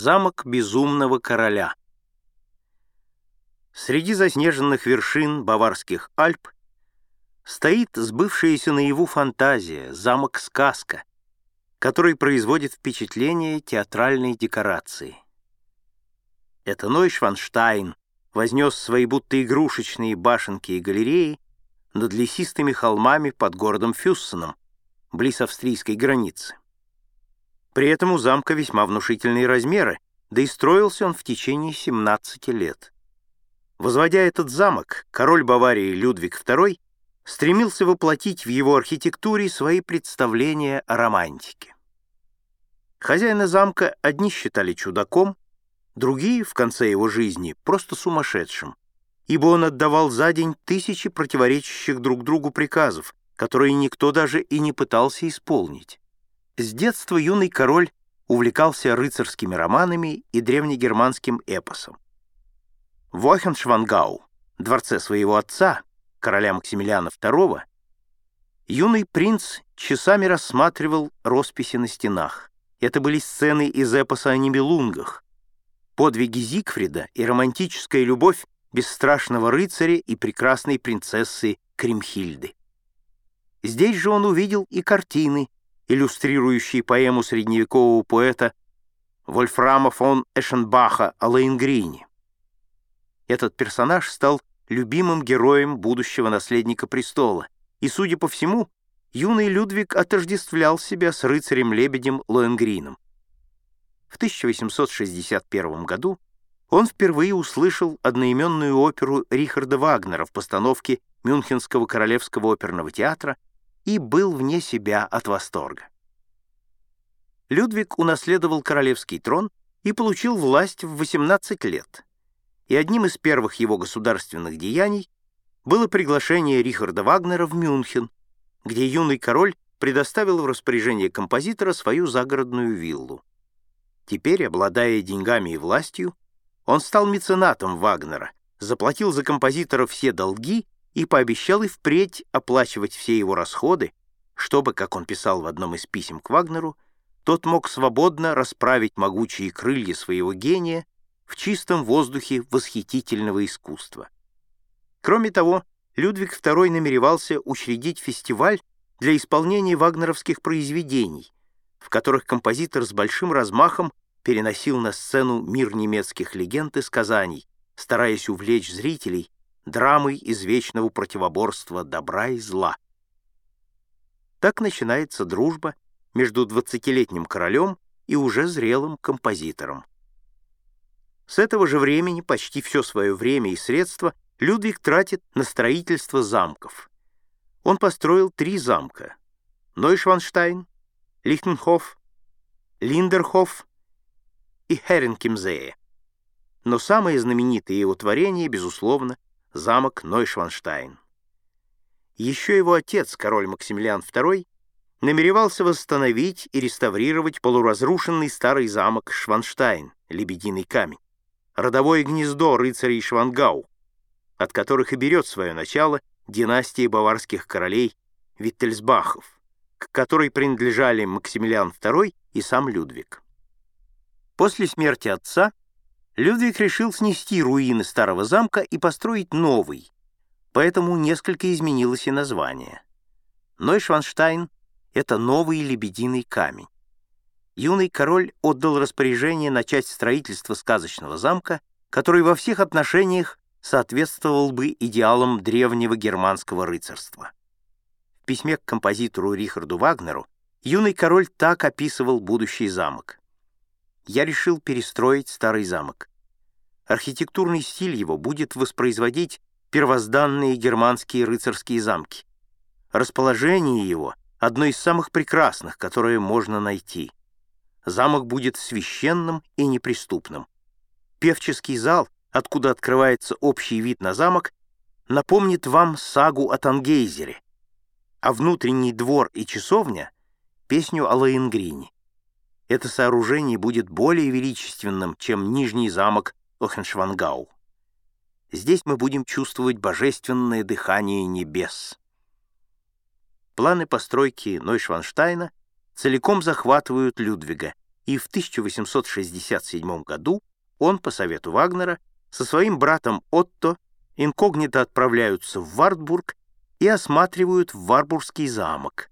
Замок безумного короля. Среди заснеженных вершин Баварских Альп стоит сбывшаяся наяву фантазия, замок-сказка, который производит впечатление театральной декорации. Это Нойшванштайн вознес свои будто игрушечные башенки и галереи над лесистыми холмами под городом Фюссеном, близ австрийской границы. При этом у замка весьма внушительные размеры, да и строился он в течение 17 лет. Возводя этот замок, король Баварии Людвиг II стремился воплотить в его архитектуре свои представления о романтике. Хозяина замка одни считали чудаком, другие, в конце его жизни, просто сумасшедшим, ибо он отдавал за день тысячи противоречащих друг другу приказов, которые никто даже и не пытался исполнить. С детства юный король увлекался рыцарскими романами и древнегерманским эпосом. В Вохеншвангау, дворце своего отца, короля Максимилиана II, юный принц часами рассматривал росписи на стенах. Это были сцены из эпоса о Нибелунгах, подвиги Зигфрида и романтическая любовь бесстрашного рыцаря и прекрасной принцессы Кримхильды. Здесь же он увидел и картины, иллюстрирующие поэму средневекового поэта Вольфрама фон Эшенбаха о Лейнгрине. Этот персонаж стал любимым героем будущего наследника престола, и, судя по всему, юный Людвиг отождествлял себя с рыцарем-лебедем Лоенгрином. В 1861 году он впервые услышал одноименную оперу Рихарда Вагнера в постановке Мюнхенского королевского оперного театра и был вне себя от восторга. Людвиг унаследовал королевский трон и получил власть в 18 лет, и одним из первых его государственных деяний было приглашение Рихарда Вагнера в Мюнхен, где юный король предоставил в распоряжение композитора свою загородную виллу. Теперь, обладая деньгами и властью, он стал меценатом Вагнера, заплатил за композитора все долги и пообещал и впредь оплачивать все его расходы, чтобы, как он писал в одном из писем к Вагнеру, тот мог свободно расправить могучие крылья своего гения в чистом воздухе восхитительного искусства. Кроме того, Людвиг II намеревался учредить фестиваль для исполнения вагнеровских произведений, в которых композитор с большим размахом переносил на сцену мир немецких легенд и сказаний, стараясь увлечь зрителей драмой из вечного противоборства добра и зла. Так начинается дружба между двадцатилетним королем и уже зрелым композитором. С этого же времени почти все свое время и средства Людвиг тратит на строительство замков. Он построил три замка — Нойшванштайн, Лихтенхоф, Линдерхоф и Херенкимзее. Но самое знаменитое его творение, безусловно, замок Нойшванштайн. Еще его отец, король Максимилиан II, намеревался восстановить и реставрировать полуразрушенный старый замок Шванштайн, Лебединый камень, родовое гнездо рыцарей Швангау, от которых и берет свое начало династия баварских королей Виттельсбахов, к которой принадлежали Максимилиан II и сам Людвиг. После смерти отца Людвиг решил снести руины старого замка и построить новый, поэтому несколько изменилось и название. Нойшванштайн — это новый лебединый камень. Юный король отдал распоряжение начать строительство сказочного замка, который во всех отношениях соответствовал бы идеалам древнего германского рыцарства. В письме к композитору Рихарду Вагнеру юный король так описывал будущий замок. «Я решил перестроить старый замок. Архитектурный стиль его будет воспроизводить первозданные германские рыцарские замки. Расположение его — одно из самых прекрасных, которое можно найти. Замок будет священным и неприступным. Певческий зал, откуда открывается общий вид на замок, напомнит вам сагу о Тангейзере, а внутренний двор и часовня — песню о Лаенгрине. Это сооружение будет более величественным, чем Нижний замок Охеншвангау. Здесь мы будем чувствовать божественное дыхание небес. Планы постройки Нойшванштайна целиком захватывают Людвига, и в 1867 году он, по совету Вагнера, со своим братом Отто инкогнито отправляются в Вартбург и осматривают Варбургский замок,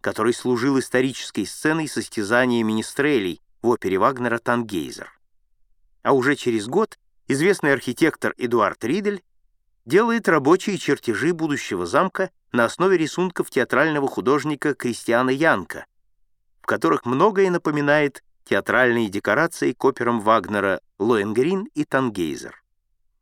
который служил исторической сценой состязания министрелей в опере Вагнера «Тангейзер». А уже через год известный архитектор Эдуард Ридель делает рабочие чертежи будущего замка на основе рисунков театрального художника Кристиана Янка, в которых многое напоминает театральные декорации к операм Вагнера «Лоенгрин» и «Тангейзер».